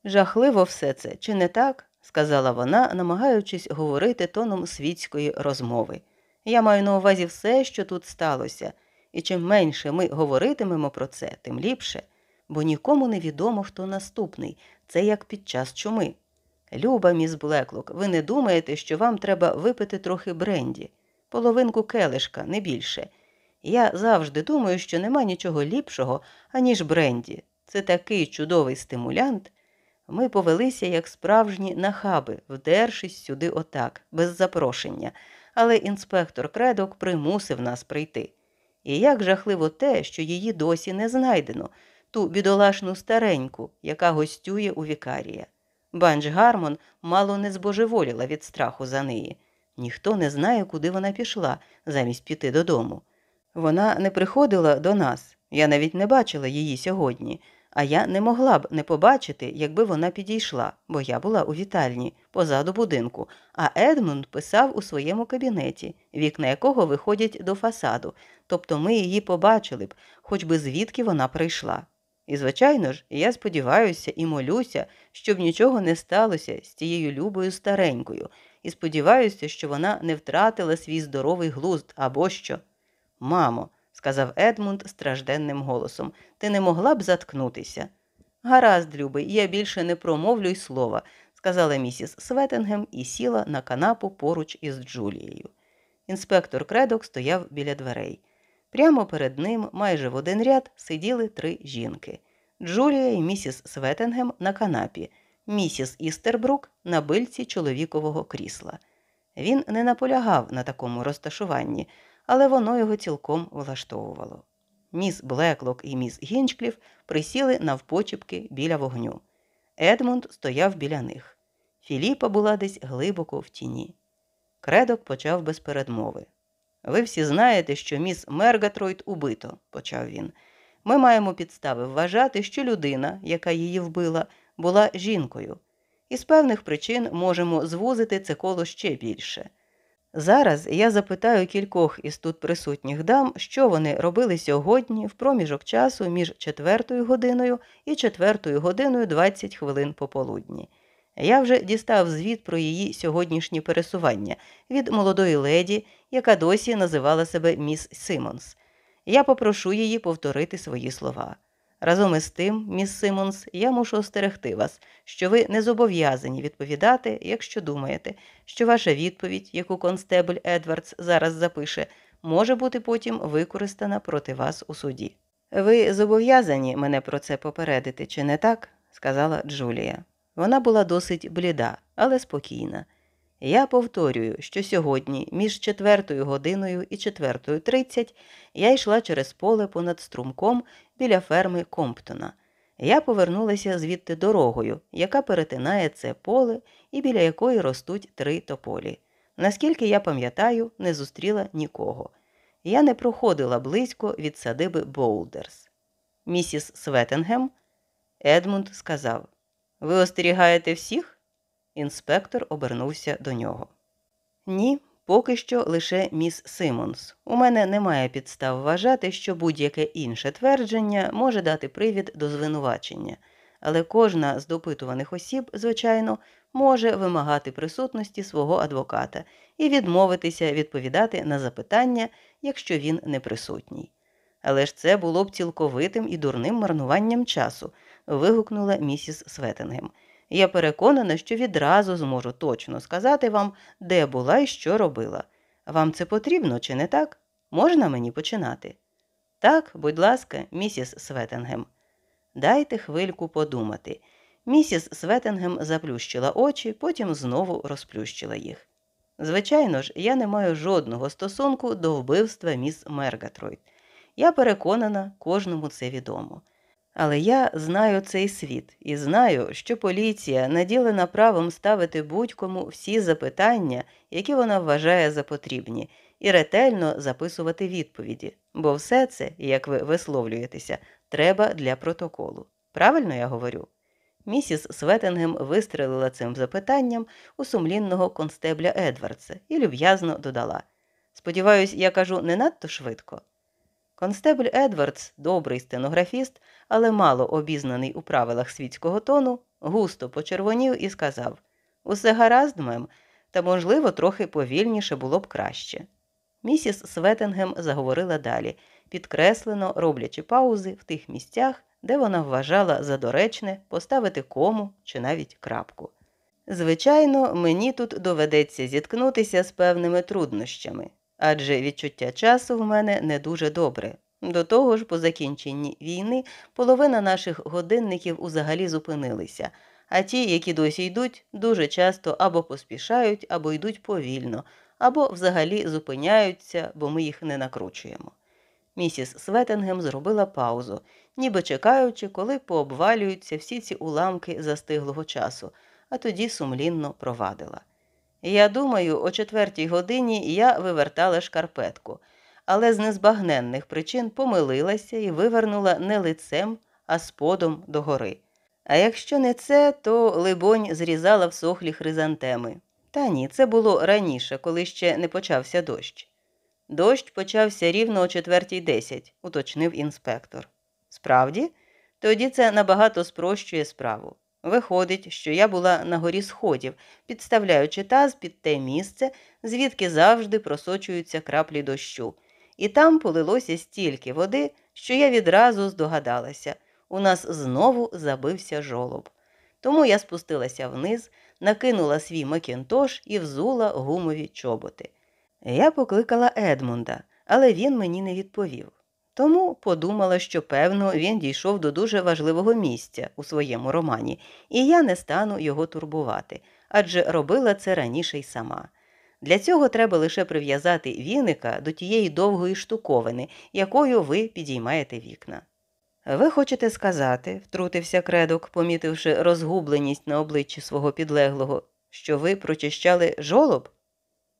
Жахливо все це, чи не так? Сказала вона, намагаючись говорити тоном світської розмови. Я маю на увазі все, що тут сталося, і чим менше ми говоритимемо про це, тим ліпше, бо нікому не відомо, хто наступний, це як під час чуми. Люба, міс Блеклок, ви не думаєте, що вам треба випити трохи бренді, половинку келишка, не більше. Я завжди думаю, що нема нічого ліпшого, аніж бренді. Це такий чудовий стимулянт. Ми повелися, як справжні нахаби, вдершись сюди отак, без запрошення, але інспектор кредок примусив нас прийти. І як жахливо те, що її досі не знайдено, ту бідолашну стареньку, яка гостює у вікарія. Банч Гармон мало не збожеволіла від страху за неї. Ніхто не знає, куди вона пішла, замість піти додому. Вона не приходила до нас, я навіть не бачила її сьогодні, А я не могла б не побачити, якби вона підійшла, бо я була у вітальні, позаду будинку, а Едмунд писав у своєму кабінеті, вікна якого виходять до фасаду, тобто ми її побачили б, хоч би звідки вона прийшла. І, звичайно ж, я сподіваюся і молюся, щоб нічого не сталося з тією любою старенькою, і сподіваюся, що вона не втратила свій здоровий глузд або що. Мамо, сказав Едмунд стражденним голосом, ти не могла б заткнутися. Гаразд, любий, я більше не промовлю й слова, сказала місіс Светенгем і сіла на канапу поруч із Джулією. Інспектор кредок стояв біля дверей. Прямо перед ним, майже в один ряд, сиділи три жінки Джулія і місіс Светенгем на канапі, місіс Істербрук на бильці чоловікового крісла. Він не наполягав на такому розташуванні, але воно його цілком влаштовувало. Міс Блеклок і міс Гінчкліф присіли навпочіпки біля вогню. Едмунд стояв біля них. Філіпа була десь глибоко в тіні. Кредок почав без передмови. Ви всі знаєте, що міс Мергатройд убито, почав він. Ми маємо підстави вважати, що людина, яка її вбила, була жінкою, і з певних причин можемо звузити це коло ще більше. Зараз я запитаю кількох із тут присутніх дам, що вони робили сьогодні в проміжок часу між четвертою годиною і четвертою годиною 20 хвилин пополудні. Я вже дістав звіт про її сьогоднішні пересування від молодої леді, яка досі називала себе міс Симонс. Я попрошу її повторити свої слова. Разом із тим, міс Симонс, я мушу остерегти вас, що ви не зобов'язані відповідати, якщо думаєте, що ваша відповідь, яку констебль Едвардс зараз запише, може бути потім використана проти вас у суді. Ви зобов'язані мене про це попередити, чи не так? сказала Джулія. Вона була досить бліда, але спокійна. Я повторюю, що сьогодні, між четвертою годиною і четвертою тридцять, я йшла через поле понад струмком біля ферми Комптона. Я повернулася звідти дорогою, яка перетинає це поле і біля якої ростуть три тополі. Наскільки я пам'ятаю, не зустріла нікого. Я не проходила близько від садиби Боулдерс. Місіс Светенгем Едмунд сказав Ви остерігаєте всіх? Інспектор обернувся до нього. Ні, поки що лише міс Симонс. У мене немає підстав вважати, що будь-яке інше твердження може дати привід до звинувачення, але кожна з допитуваних осіб, звичайно, може вимагати присутності свого адвоката і відмовитися відповідати на запитання, якщо він не присутній. Але ж це було б цілковитим і дурним марнуванням часу. вигукнула місіс Светенгем. Я переконана, що відразу зможу точно сказати вам, де була і що робила. Вам це потрібно, чи не так? Можна мені починати? Так, будь ласка, місіс Светенгем. Дайте хвильку подумати. Місіс Светенгем заплющила очі, потім знову розплющила їх. Звичайно ж, я не маю жодного стосунку до вбивства міс Мергатройд. Я переконана, кожному це відомо. Але я знаю цей світ і знаю, що поліція наділена правом ставити будь-кому всі запитання, які вона вважає за потрібні, і ретельно записувати відповіді, бо все це, як ви висловлюєтеся, треба для протоколу. Правильно я говорю? Місіс Светенгем вистрелила цим запитанням у сумлінного констебля Едвардса і люб'язно додала Сподіваюсь, я кажу не надто швидко. Констебль Едвардс, добрий стенографіст, але мало обізнаний у правилах світського тону, густо почервонів і сказав Усе гаразд, мем, та, можливо, трохи повільніше було б краще. Місіс Светенгем заговорила далі, підкреслено роблячи паузи в тих місцях, де вона вважала за доречне поставити кому чи навіть крапку. Звичайно, мені тут доведеться зіткнутися з певними труднощами, адже відчуття часу в мене не дуже добре. До того ж, по закінченні війни половина наших годинників узагалі зупинилися, а ті, які досі йдуть, дуже часто або поспішають, або йдуть повільно, або взагалі зупиняються, бо ми їх не накручуємо. Місіс Светенгем зробила паузу, ніби чекаючи, коли пообвалюються всі ці уламки застиглого часу, а тоді сумлінно провадила. Я думаю, о четвертій годині я вивертала шкарпетку, але з незбагненних причин помилилася і вивернула не лицем, а сподом догори. А якщо не це, то, либонь, зрізала всохлі хризантеми. Та ні, це було раніше, коли ще не почався дощ. Дощ почався рівно о четвертій десять, уточнив інспектор. Справді, тоді це набагато спрощує справу. Виходить, що я була на горі сходів, підставляючи таз під те місце, звідки завжди просочуються краплі дощу, і там полилося стільки води, що я відразу здогадалася у нас знову забився жолоб. Тому я спустилася вниз, накинула свій макінтош і взула гумові чоботи. Я покликала Едмунда, але він мені не відповів. Тому подумала, що, певно, він дійшов до дуже важливого місця у своєму романі, і я не стану його турбувати, адже робила це раніше й сама. Для цього треба лише прив'язати віника до тієї довгої штуковини, якою ви підіймаєте вікна. Ви хочете сказати, втрутився кредок, помітивши розгубленість на обличчі свого підлеглого, що ви прочищали жолоб?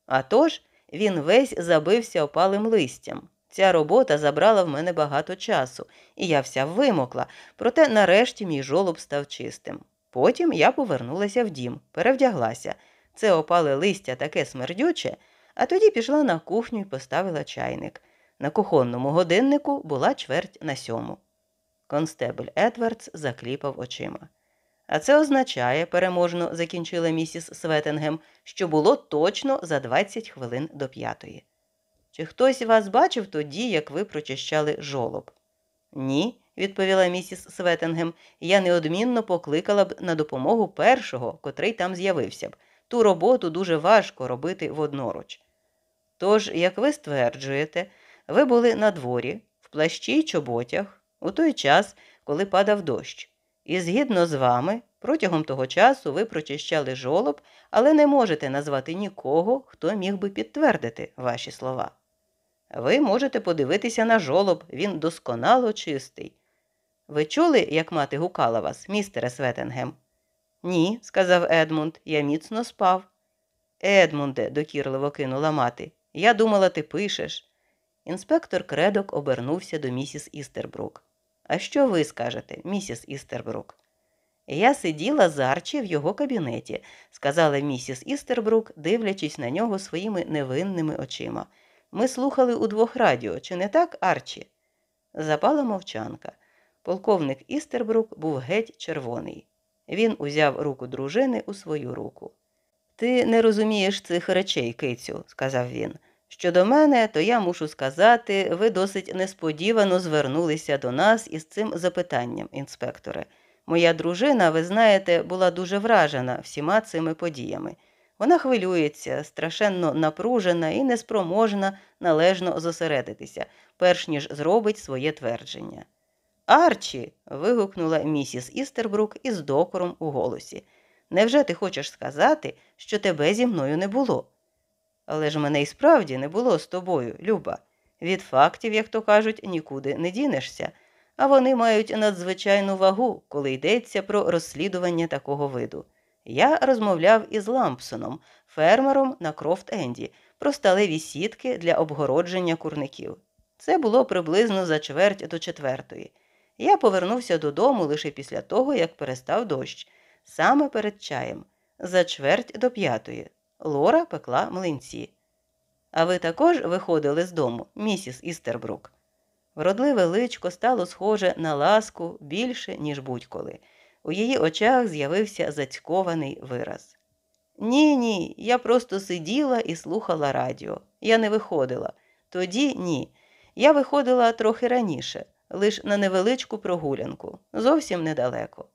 А тож, він весь забився опалим листям. Ця робота забрала в мене багато часу, і я вся вимокла, проте нарешті мій жолоб став чистим. Потім я повернулася в дім, перевдяглася. Це опале листя таке смердюче, а тоді пішла на кухню і поставила чайник. На кухонному годиннику була чверть на сьому. Констебль Едвардс закліпав очима. А це означає, переможно закінчила місіс Светенгем, що було точно за 20 хвилин до п'ятої. Чи хтось вас бачив тоді, як ви прочищали жолоб? Ні, відповіла місіс Светенгем, я неодмінно покликала б на допомогу першого, котрий там з'явився б. Ту роботу дуже важко робити водноруч. Тож, як ви стверджуєте, ви були на дворі, в плащі й чоботях, у той час, коли падав дощ. І згідно з вами, протягом того часу ви прочищали жолоб, але не можете назвати нікого, хто міг би підтвердити ваші слова. Ви можете подивитися на жолоб, він досконало чистий. Ви чули, як мати гукала вас, містере Светенгем? Ні, сказав Едмунд, я міцно спав. Едмунде, докірливо кинула мати, я думала, ти пишеш. Інспектор кредок обернувся до місіс Істербрук. А що ви скажете, місіс Істербрук? Я сиділа з Арчі в його кабінеті, сказала місіс Істербрук, дивлячись на нього своїми невинними очима. Ми слухали удвох радіо, чи не так, Арчі? Запала мовчанка. Полковник Істербрук був геть червоний. Він узяв руку дружини у свою руку. Ти не розумієш цих речей, кицю, сказав він. Щодо мене, то я мушу сказати, ви досить несподівано звернулися до нас із цим запитанням, інспекторе. Моя дружина, ви знаєте, була дуже вражена всіма цими подіями. Вона хвилюється, страшенно напружена і неспроможна належно зосередитися, перш ніж зробить своє твердження. Арчі. вигукнула місіс Істербрук із докором у голосі. Невже ти хочеш сказати, що тебе зі мною не було? Але ж мене і справді не було з тобою, Люба. Від фактів, як то кажуть, нікуди не дінешся, а вони мають надзвичайну вагу, коли йдеться про розслідування такого виду. Я розмовляв із Лампсоном, фермером на Крофт Енді, про сталеві сітки для обгородження курників. Це було приблизно за чверть до четвертої. Я повернувся додому лише після того, як перестав дощ, саме перед чаєм, за чверть до п'ятої. Лора пекла млинці. А ви також виходили з дому, місіс Істербрук. Вродливе личко стало схоже на ласку більше, ніж будь-коли. У її очах з'явився зацькований вираз. Ні, ні, я просто сиділа і слухала радіо. Я не виходила. Тоді ні. Я виходила трохи раніше, лише на невеличку прогулянку, зовсім недалеко.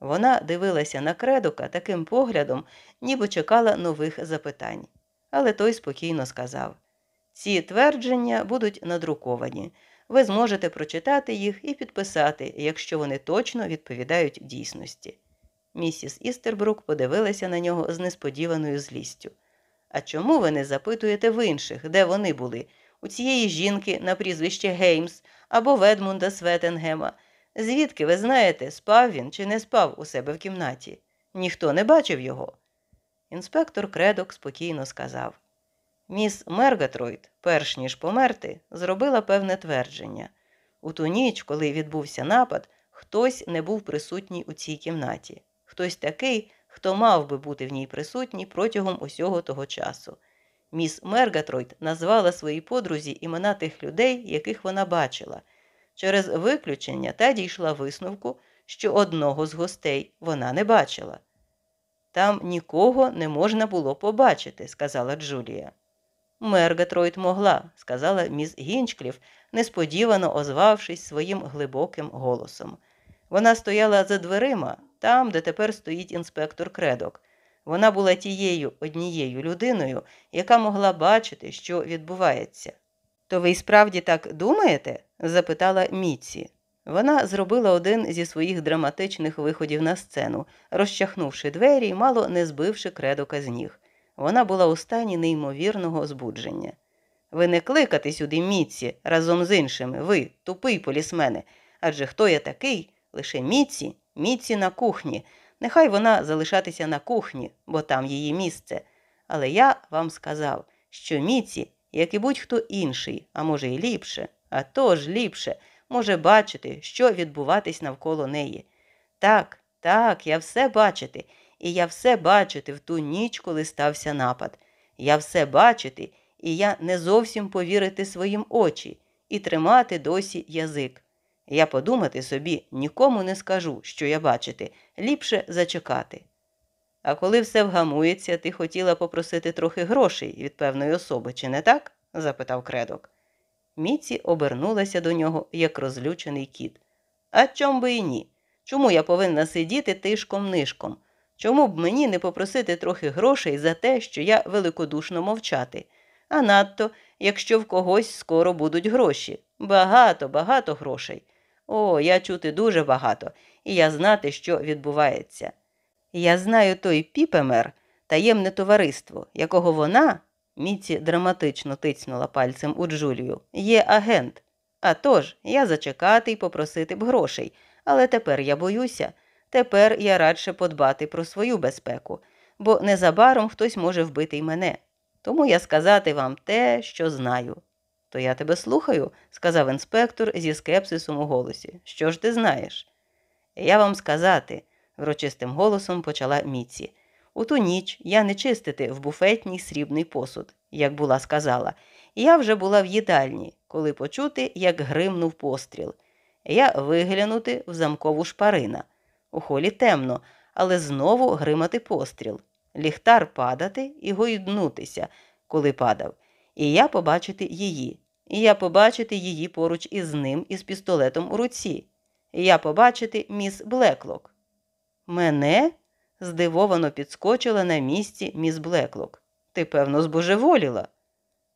Вона дивилася на кредука таким поглядом, ніби чекала нових запитань. Але той спокійно сказав ці твердження будуть надруковані. Ви зможете прочитати їх і підписати, якщо вони точно відповідають дійсності. Місіс Істербрук подивилася на нього з несподіваною злістю. А чому ви не запитуєте в інших, де вони були? У цієї жінки на прізвище Геймс або Ведмунда Светенгема? Звідки ви знаєте, спав він чи не спав у себе в кімнаті? Ніхто не бачив його. Інспектор кредок спокійно сказав Міс Мергатройд, перш ніж померти, зробила певне твердження. У ту ніч, коли відбувся напад, хтось не був присутній у цій кімнаті, хтось такий, хто мав би бути в ній присутній протягом усього того часу. Міс Мергатройд назвала своїй подрузі імена тих людей, яких вона бачила. Через виключення та дійшла висновку, що одного з гостей вона не бачила. Там нікого не можна було побачити, сказала Джулія. Мергатройд могла, сказала міс Гінчкліф, несподівано озвавшись своїм глибоким голосом. Вона стояла за дверима, там, де тепер стоїть інспектор кредок. Вона була тією однією людиною, яка могла бачити, що відбувається. То ви й справді так думаєте? запитала Міці. Вона зробила один зі своїх драматичних виходів на сцену, розчахнувши двері і мало не збивши кредока з ніг. Вона була у стані неймовірного збудження. Ви не кликати сюди Міці разом з іншими, ви, тупий полісмене. Адже хто я такий? Лише Міці, Міці на кухні. Нехай вона залишатися на кухні, бо там її місце. Але я вам сказав, що Міці, як і будь-хто інший, а може й ліпше, а то ліпше, може бачити, що відбуватись навколо неї. Так, так, я все бачити, і я все бачити в ту ніч, коли стався напад. Я все бачити, і я не зовсім повірити своїм очі і тримати досі язик. Я подумати собі нікому не скажу, що я бачити, ліпше зачекати. А коли все вгамується, ти хотіла попросити трохи грошей від певної особи, чи не так? запитав кредок. Міці обернулася до нього, як розлючений кіт. А чом би і ні? Чому я повинна сидіти тишком нишком? Чому б мені не попросити трохи грошей за те, що я великодушно мовчати? А надто, якщо в когось скоро будуть гроші. Багато, багато грошей. О, я чути дуже багато, і я знати, що відбувається. Я знаю той піпемер, таємне товариство, якого вона, Міці драматично тицнула пальцем у Джулію, є агент. А тож, я зачекати й попросити б грошей, але тепер я боюся, тепер я радше подбати про свою безпеку, бо незабаром хтось може вбити й мене. Тому я сказати вам те, що знаю. То я тебе слухаю, сказав інспектор зі скепсисом у голосі. Що ж ти знаєш? Я вам сказати, врочистим голосом почала Міці. У ту ніч я не чистити в буфетній срібний посуд, як була сказала. Я вже була в їдальні, коли почути, як гримнув постріл. Я виглянути в замкову шпарина. У холі темно, але знову гримати постріл. Ліхтар падати і гойднутися, коли падав і я побачити її, і я побачити її поруч із ним із пістолетом у руці, і я побачити міс Блеклок. Мене? здивовано підскочила на місці міс Блеклок. Ти, певно, збожеволіла.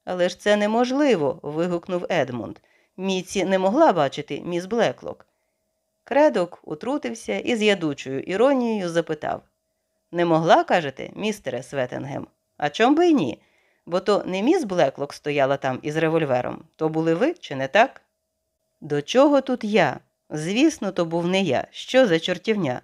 Але ж це неможливо. вигукнув Едмунд. Міці не могла бачити міс Блеклок. Кредок утрутився і з ядучою іронією запитав Не могла, кажете, містере Светенгем? А чом би й ні? бо то не міс Блеклок стояла там із револьвером, то були ви, чи не так? До чого тут я? Звісно, то був не я. Що за чортівня?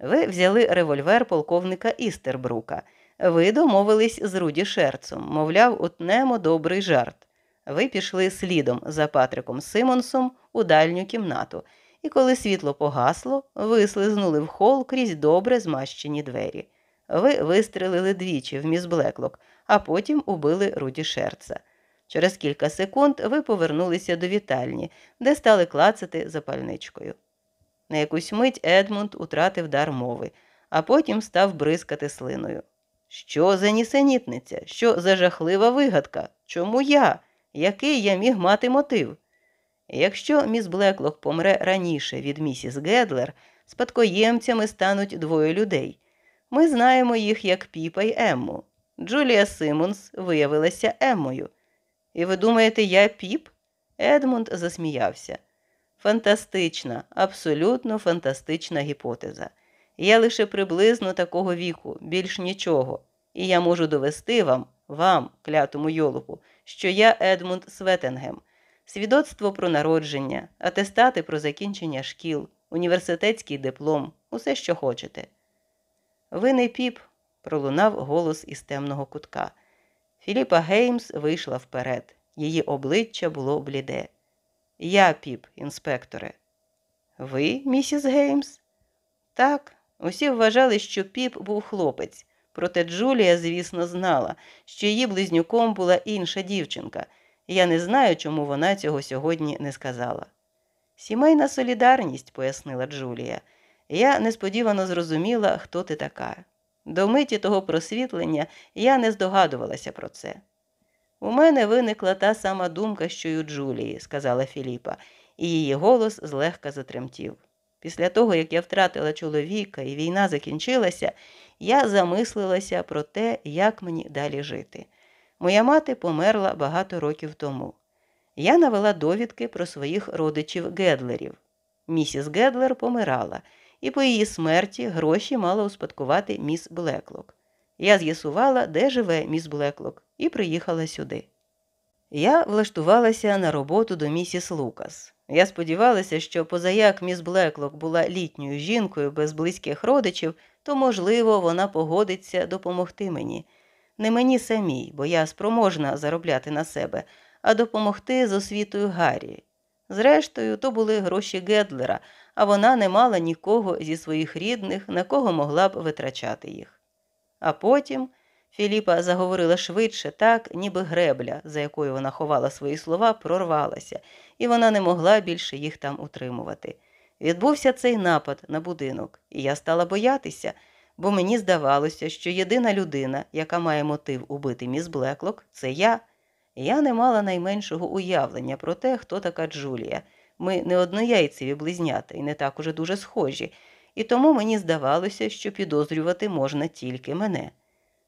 Ви взяли револьвер полковника Істербрука. Ви домовились з Руді Шерцом, мовляв, утнемо добрий жарт. Ви пішли слідом за Патриком Симонсом у дальню кімнату, і коли світло погасло, вислизнули в хол крізь добре змащені двері. Ви вистрелили двічі в міс Блеклок, а потім убили Руді Шерца. Через кілька секунд ви повернулися до вітальні, де стали клацати запальничкою. На якусь мить Едмунд утратив дар мови, а потім став бризкати слиною. Що за нісенітниця? Що за жахлива вигадка? Чому я? Який я міг мати мотив? Якщо міс Блеклок помре раніше від місіс Гедлер, спадкоємцями стануть двоє людей. Ми знаємо їх як Піпа й Емму. Джулія Симонс виявилася Еммою. І ви думаєте, я піп? Едмунд засміявся. Фантастична, абсолютно фантастична гіпотеза. Я лише приблизно такого віку, більш нічого, і я можу довести вам, вам, клятому йолопу, що я Едмунд Светенгем, свідоцтво про народження, атестати про закінчення шкіл, університетський диплом, усе, що хочете. Ви не піп, пролунав голос із темного кутка. Філіпа Геймс вийшла вперед. Її обличчя було бліде. Я піп, інспекторе. Ви, місіс Геймс? Так, усі вважали, що піп був хлопець. Проте Джулія, звісно, знала, що її близнюком була інша дівчинка, я не знаю, чому вона цього сьогодні не сказала. Сімейна солідарність, пояснила Джулія. Я несподівано зрозуміла, хто ти така. До миті того просвітлення я не здогадувалася про це. У мене виникла та сама думка, що й у Джулії, сказала Філіпа, і її голос злегка затремтів. Після того, як я втратила чоловіка і війна закінчилася, я замислилася про те, як мені далі жити. Моя мати померла багато років тому. Я навела довідки про своїх родичів Гедлерів. Місіс Гедлер помирала, і по її смерті гроші мала успадкувати міс Блеклок. Я з'ясувала, де живе міс Блеклок, і приїхала сюди. Я влаштувалася на роботу до місіс Лукас. Я сподівалася, що позаяк міс Блеклок була літньою жінкою без близьких родичів, то, можливо, вона погодиться допомогти мені. Не мені самій, бо я спроможна заробляти на себе, а допомогти з освітою Гаррі. Зрештою, то були гроші Гедлера, а вона не мала нікого зі своїх рідних, на кого могла б витрачати їх. А потім Філіпа заговорила швидше, так, ніби гребля, за якою вона ховала свої слова, прорвалася, і вона не могла більше їх там утримувати. Відбувся цей напад на будинок, і я стала боятися, бо мені здавалося, що єдина людина, яка має мотив убити міс Блеклок, це я. Я не мала найменшого уявлення про те, хто така Джулія. Ми не однояйцеві близнята і не так уже дуже схожі, і тому мені здавалося, що підозрювати можна тільки мене.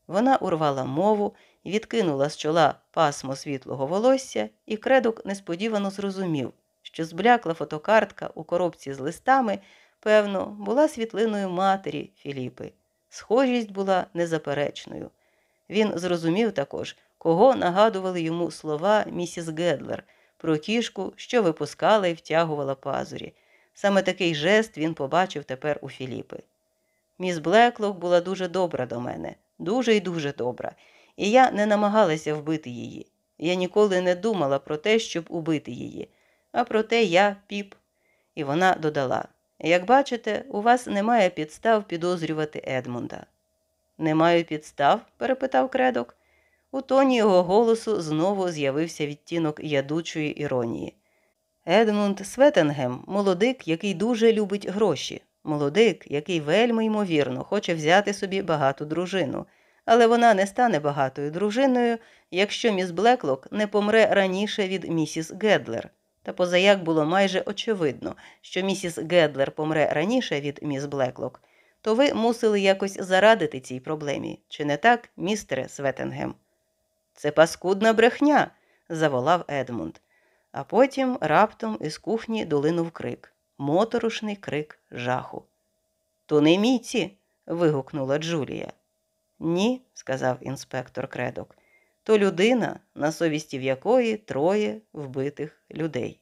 Вона урвала мову, відкинула з чола пасмо світлого волосся, і кредок несподівано зрозумів, що зблякла фотокартка у коробці з листами, певно, була світлиною матері Філіпи. Схожість була незаперечною. Він зрозумів також, кого нагадували йому слова місіс Гедлер про кішку, що випускала і втягувала пазурі. Саме такий жест він побачив тепер у Філіпи. Міс Блеклок була дуже добра до мене, дуже і дуже добра, і я не намагалася вбити її. Я ніколи не думала про те, щоб убити її, а про те я піп. І вона додала як бачите, у вас немає підстав підозрювати Едмунда. Не маю підстав? перепитав Кредок. У тоні його голосу знову з'явився відтінок ядучої іронії. Едмунд Светенгем молодик, який дуже любить гроші, молодик, який вельми ймовірно хоче взяти собі багату дружину, але вона не стане багатою дружиною, якщо міс Блеклок не помре раніше від місіс Гедлер. Та позаяк було майже очевидно, що місіс Гедлер помре раніше від міс Блеклок, то ви мусили якось зарадити цій проблемі, чи не так, містере Светенгем? Це паскудна брехня, заволав Едмунд. А потім раптом із кухні долинув крик моторошний крик жаху. То не міці. вигукнула Джулія. Ні, сказав інспектор кредок, то людина, на совісті в якої троє вбитих людей.